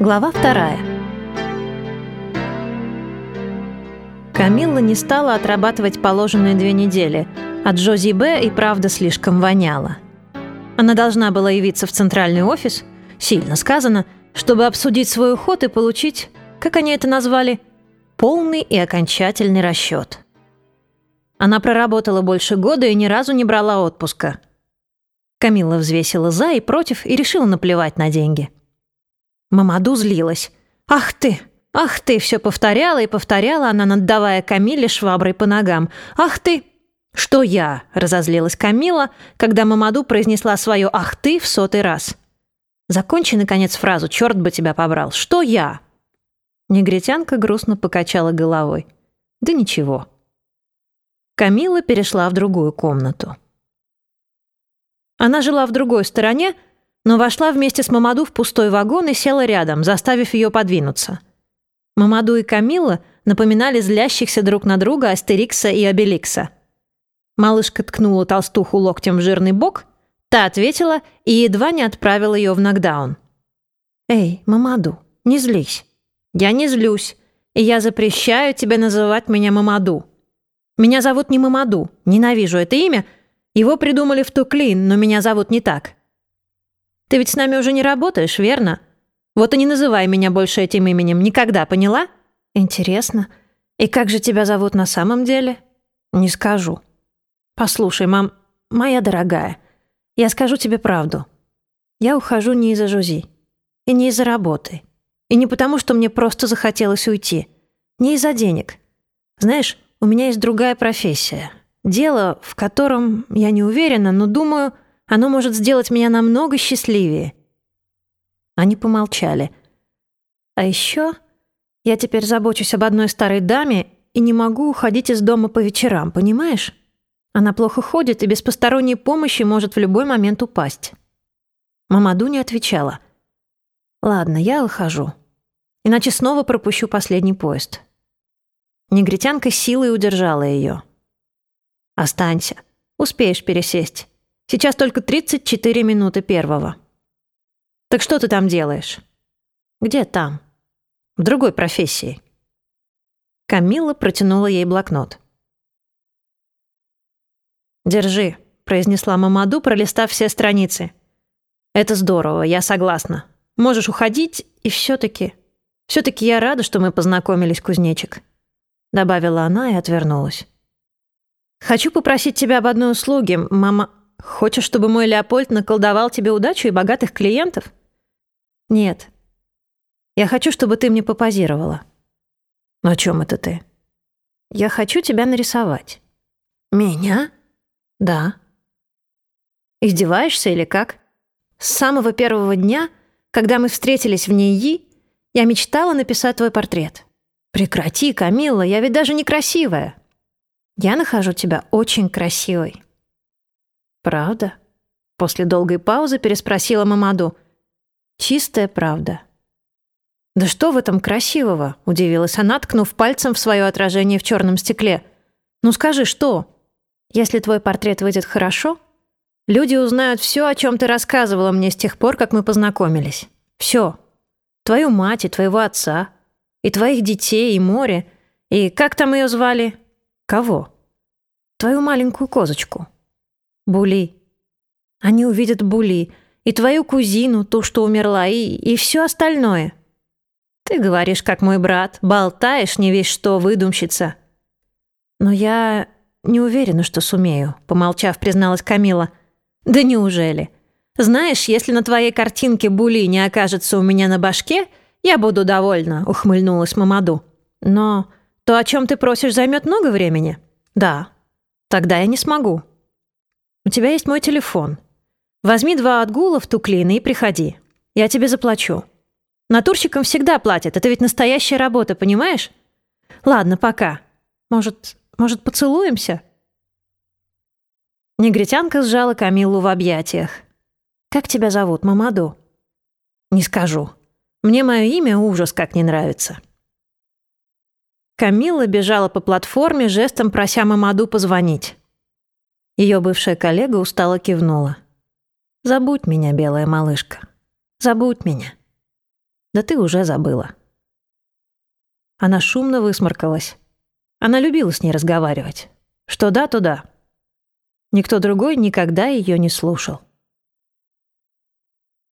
Глава вторая. Камилла не стала отрабатывать положенные две недели. От Джози Б и правда слишком воняло. Она должна была явиться в центральный офис, сильно сказано, чтобы обсудить свой уход и получить, как они это назвали, полный и окончательный расчет. Она проработала больше года и ни разу не брала отпуска. Камилла взвесила «за» и «против» и решила наплевать на деньги – Мамаду злилась. «Ах ты! Ах ты!» Все повторяла и повторяла она, наддавая Камиле шваброй по ногам. «Ах ты!» «Что я?» – разозлилась Камила, когда Мамаду произнесла свое «ах ты» в сотый раз. «Закончи, наконец, фразу, черт бы тебя побрал. Что я?» Негритянка грустно покачала головой. «Да ничего». Камила перешла в другую комнату. Она жила в другой стороне, но вошла вместе с Мамаду в пустой вагон и села рядом, заставив ее подвинуться. Мамаду и Камилла напоминали злящихся друг на друга Астерикса и Обеликса. Малышка ткнула толстуху локтем в жирный бок, та ответила и едва не отправила ее в нокдаун. «Эй, Мамаду, не злись». «Я не злюсь, и я запрещаю тебе называть меня Мамаду. Меня зовут не Мамаду, ненавижу это имя. Его придумали в Туклин, но меня зовут не так. Ты ведь с нами уже не работаешь, верно? Вот и не называй меня больше этим именем. Никогда, поняла? Интересно. И как же тебя зовут на самом деле? Не скажу. Послушай, мам, моя дорогая, я скажу тебе правду. Я ухожу не из-за Жузи. И не из-за работы. И не потому, что мне просто захотелось уйти. Не из-за денег. Знаешь, у меня есть другая профессия. Дело, в котором я не уверена, но думаю, оно может сделать меня намного счастливее». Они помолчали. «А еще я теперь забочусь об одной старой даме и не могу уходить из дома по вечерам, понимаешь? Она плохо ходит и без посторонней помощи может в любой момент упасть». Мамаду не отвечала. «Ладно, я выхожу. Иначе снова пропущу последний поезд». Негритянка силой удержала ее. «Останься. Успеешь пересесть. Сейчас только 34 минуты первого. Так что ты там делаешь? Где там? В другой профессии. Камила протянула ей блокнот. «Держи», — произнесла Мамаду, пролистав все страницы. «Это здорово, я согласна. Можешь уходить, и все-таки... Все-таки я рада, что мы познакомились, кузнечик», — добавила она и отвернулась. «Хочу попросить тебя об одной услуге, мама...» Хочешь, чтобы мой Леопольд наколдовал тебе удачу и богатых клиентов? Нет. Я хочу, чтобы ты мне попозировала. О чем это ты? Я хочу тебя нарисовать. Меня? Да. Издеваешься или как? С самого первого дня, когда мы встретились в НИИ, я мечтала написать твой портрет. Прекрати, Камилла, я ведь даже некрасивая. Я нахожу тебя очень красивой. «Правда?» После долгой паузы переспросила Мамаду. «Чистая правда». «Да что в этом красивого?» – удивилась она, ткнув пальцем в свое отражение в черном стекле. «Ну скажи, что? Если твой портрет выйдет хорошо, люди узнают все, о чем ты рассказывала мне с тех пор, как мы познакомились. Все. Твою мать и твоего отца, и твоих детей, и море, и как там ее звали? Кого? Твою маленькую козочку». Були. Они увидят Були, и твою кузину, ту, что умерла, и, и все остальное. Ты говоришь, как мой брат, болтаешь не весь что, выдумщица. Но я не уверена, что сумею, помолчав, призналась Камила. Да неужели? Знаешь, если на твоей картинке Були не окажется у меня на башке, я буду довольна, ухмыльнулась Мамаду. Но то, о чем ты просишь, займет много времени? Да. Тогда я не смогу. У тебя есть мой телефон. Возьми два отгула в Туклины и приходи. Я тебе заплачу. Натурщикам всегда платят, это ведь настоящая работа, понимаешь? Ладно, пока. Может, может, поцелуемся?» Негритянка сжала Камиллу в объятиях. «Как тебя зовут, Мамаду?» «Не скажу. Мне мое имя ужас как не нравится». Камилла бежала по платформе, жестом прося Мамаду позвонить. Ее бывшая коллега устало кивнула. «Забудь меня, белая малышка. Забудь меня. Да ты уже забыла. Она шумно высморкалась. Она любила с ней разговаривать. Что да, то да. Никто другой никогда ее не слушал.